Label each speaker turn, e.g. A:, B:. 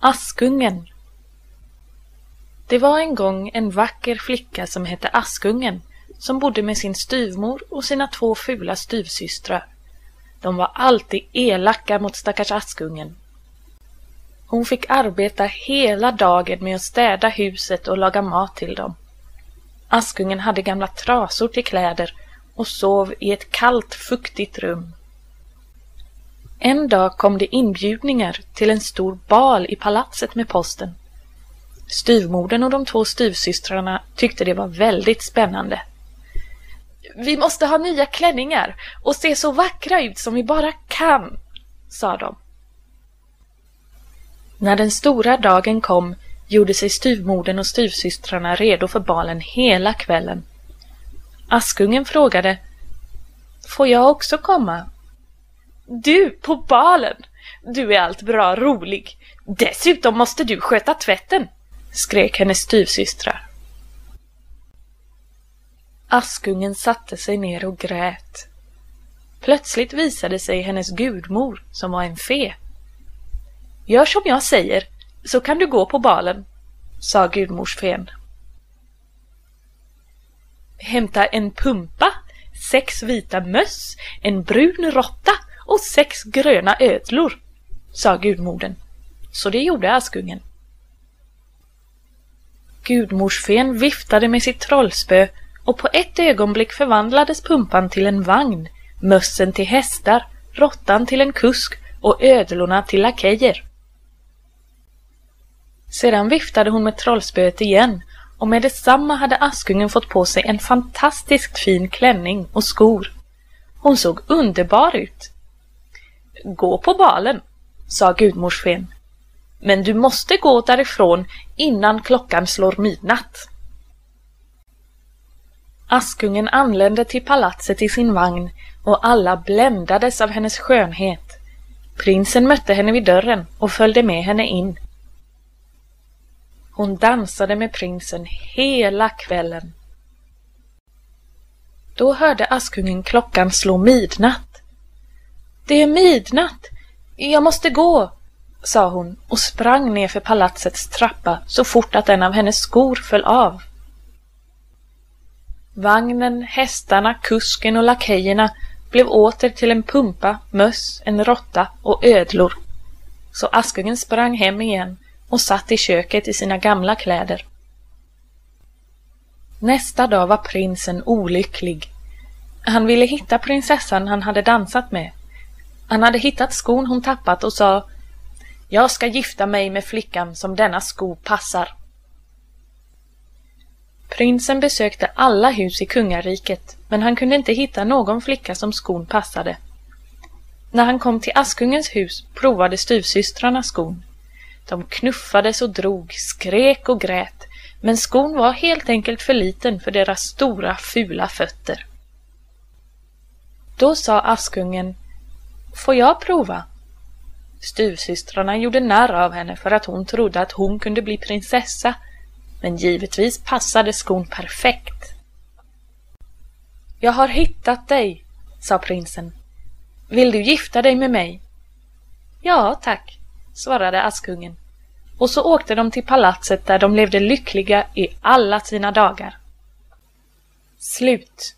A: Askungen Det var en gång en vacker flicka som hette Askungen som bodde med sin styvmor och sina två fula styvsystrar. De var alltid elaka mot stackars Askungen. Hon fick arbeta hela dagen med att städa huset och laga mat till dem. Askungen hade gamla trasor till kläder och sov i ett kallt, fuktigt rum. En dag kom det inbjudningar till en stor bal i palatset med posten. Styvmodern och de två styvsystrarna tyckte det var väldigt spännande. Vi måste ha nya klänningar och se så vackra ut som vi bara kan, sa de. När den stora dagen kom gjorde sig styvmodern och styvsystrarna redo för balen hela kvällen. Askungen frågade Får jag också komma? Du på balen! Du är allt bra rolig. Dessutom måste du sköta tvätten, skrek hennes styvsystrar. Askungen satte sig ner och grät. Plötsligt visade sig hennes gudmor, som var en fe. Gör som jag säger, så kan du gå på balen, sa gudmorsfen. Hämta en pumpa, sex vita möss, en brun råtta och sex gröna ödlor, sa gudmodern. Så det gjorde Askungen. Gudmorsfen viftade med sitt trollspö och på ett ögonblick förvandlades pumpan till en vagn, mössen till hästar, råttan till en kusk och ödlorna till lakejer. Sedan viftade hon med trollspöet igen och med detsamma hade Askungen fått på sig en fantastiskt fin klänning och skor. Hon såg underbar ut. Gå på balen, sa gudmorsfen. Men du måste gå därifrån innan klockan slår midnatt. Askungen anlände till palatset i sin vagn och alla bländades av hennes skönhet. Prinsen mötte henne vid dörren och följde med henne in. Hon dansade med prinsen hela kvällen. Då hörde Askungen klockan slå midnatt. Det är midnatt! Jag måste gå, sa hon och sprang ner för palatsets trappa så fort att en av hennes skor föll av. Vagnen, hästarna, kusken och lakejerna blev åter till en pumpa, möss, en råtta och ödlor. Så Askungen sprang hem igen och satt i köket i sina gamla kläder. Nästa dag var prinsen olycklig. Han ville hitta prinsessan han hade dansat med. Han hade hittat skon hon tappat och sa Jag ska gifta mig med flickan som denna sko passar. Prinsen besökte alla hus i kungariket, men han kunde inte hitta någon flicka som skon passade. När han kom till Askungens hus provade styvsystrarna skon. De knuffades och drog, skrek och grät, men skon var helt enkelt för liten för deras stora fula fötter. Då sa Askungen Får jag prova? Stuvsystrarna gjorde narr av henne för att hon trodde att hon kunde bli prinsessa, men givetvis passade skon perfekt. Jag har hittat dig, sa prinsen. Vill du gifta dig med mig? Ja, tack, svarade Askungen. Och så åkte de till palatset där de levde lyckliga i alla sina dagar. Slut